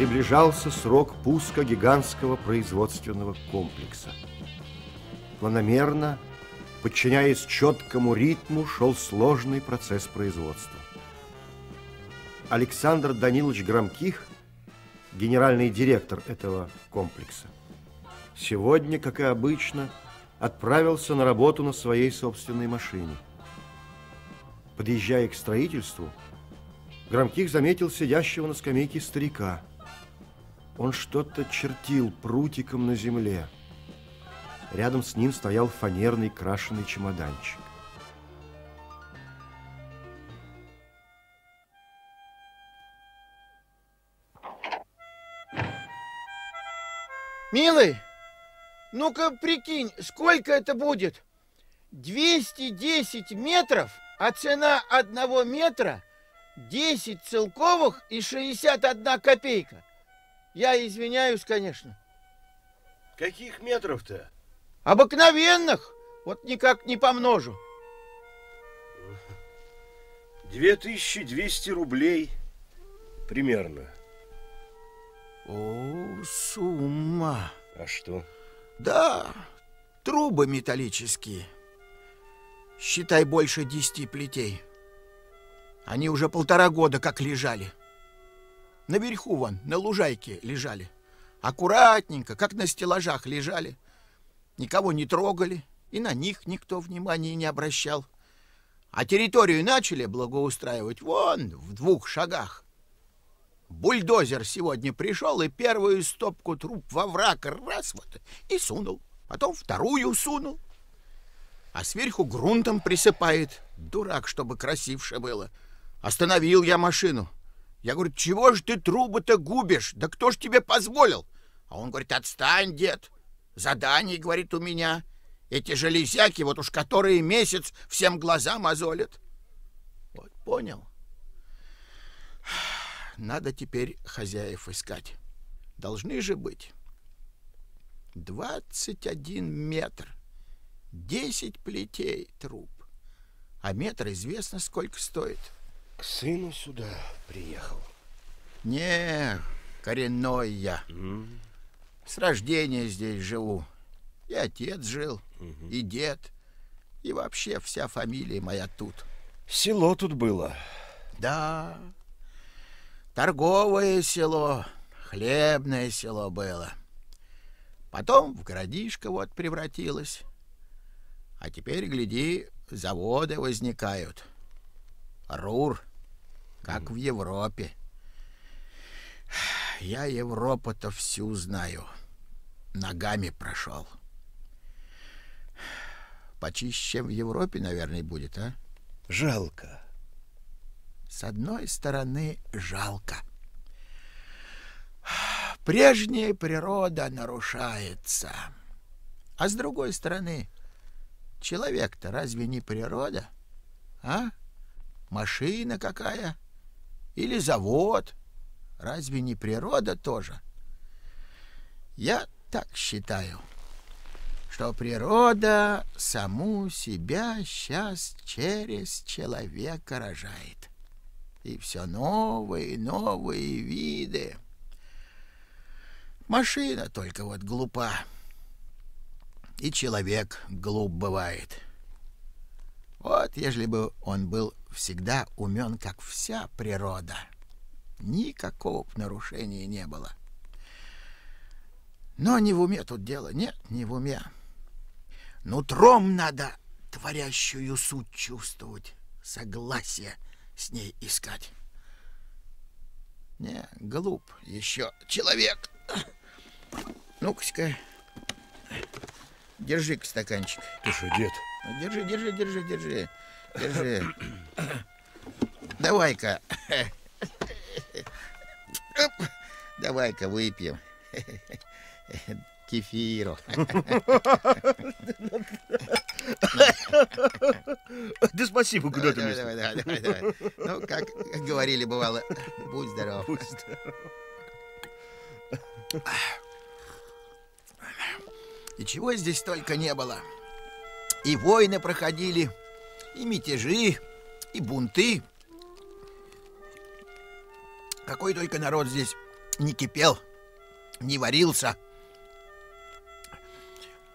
приближался срок пуска гигантского производственного комплекса. Планомерно, подчиняясь четкому ритму, шел сложный процесс производства. Александр Данилович Громких, генеральный директор этого комплекса, сегодня, как и обычно, отправился на работу на своей собственной машине. Подъезжая к строительству, Громких заметил сидящего на скамейке старика. Он что-то чертил прутиком на земле. Рядом с ним стоял фанерный крашеный чемоданчик. Милый, ну-ка прикинь, сколько это будет? 210 метров, а цена одного метра 10 целковых и 61 копейка. Я извиняюсь, конечно. Каких метров-то? Обыкновенных. Вот никак не помножу. 2200 рублей примерно. О, сумма. А что? Да, трубы металлические. Считай, больше десяти плетей. Они уже полтора года как лежали. Наверху вон, на лужайке лежали. Аккуратненько, как на стеллажах лежали. Никого не трогали, и на них никто внимания не обращал. А территорию начали благоустраивать вон, в двух шагах. Бульдозер сегодня пришел и первую стопку труб во враг раз вот и сунул. Потом вторую сунул. А сверху грунтом присыпает. Дурак, чтобы красивше было. Остановил я машину. Я говорю, чего ж ты трубы-то губишь? Да кто ж тебе позволил? А он говорит, отстань, дед. Задание, говорит, у меня. Эти железяки, вот уж которые месяц всем глаза мозолят. Вот, понял. Надо теперь хозяев искать. Должны же быть. Двадцать один метр. Десять плетей труб. А метр известно, сколько стоит. К сыну сюда приехал. Не, коренной я. М, С рождения здесь живу. И отец жил, мгм. и дед, и вообще вся фамилия моя тут. Село тут было. Да, торговое село, хлебное село было. Потом в городишко вот превратилось. А теперь, гляди, заводы возникают. Рур, как в Европе. Я Европу-то всю знаю. Ногами прошел. Почище, чем в Европе, наверное, будет, а? Жалко. С одной стороны, жалко. Прежняя природа нарушается. А с другой стороны, человек-то разве не природа? А? Машина какая? Или завод? Разве не природа тоже? Я так считаю, что природа саму себя сейчас через человека рожает. И все новые и новые виды. Машина только вот глупа. И человек глуп бывает. Вот, ежели бы он был всегда умен, как вся природа, никакого нарушения не было. Но не в уме тут дело, нет, не в уме. Нутром надо творящую суть чувствовать, согласие с ней искать. Не, глуп еще человек. Ну-ка, держи-ка стаканчик. Ты что, дед? Держи, держи, держи, держи. Держи. Давай-ка. Давай-ка выпьем. Кефиру. Да спасибо, куда ты Давай, давай, давай. Ну, как говорили, бывало, будь здоров. И чего здесь только не было. И войны проходили, и мятежи, и бунты. Какой только народ здесь не кипел, не варился.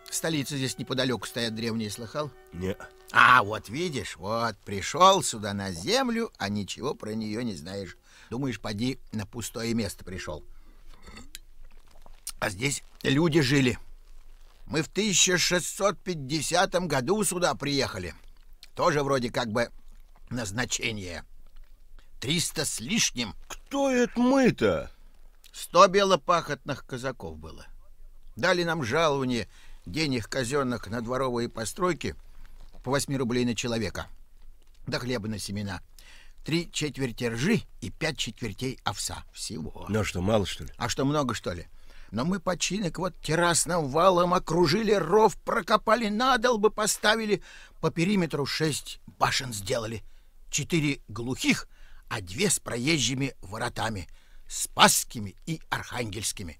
Столица здесь неподалеку стоят древние, слыхал? Не. А, вот видишь, вот пришел сюда на землю, а ничего про нее не знаешь. Думаешь, поди на пустое место пришел. А здесь люди жили. Мы в 1650 году сюда приехали. Тоже вроде как бы назначение. Триста с лишним. Кто это мы-то? Сто белопахотных казаков было. Дали нам жалование денег казенных на дворовые постройки по 8 рублей на человека. Да хлеба на семена. Три четверти ржи и пять четвертей овса. Всего. Ну что, мало что ли? А что, много, что ли? Но мы починок вот террасным валом окружили ров, прокопали надолбы, поставили по периметру шесть башен сделали. Четыре глухих, а две с проезжими воротами, спасскими и архангельскими.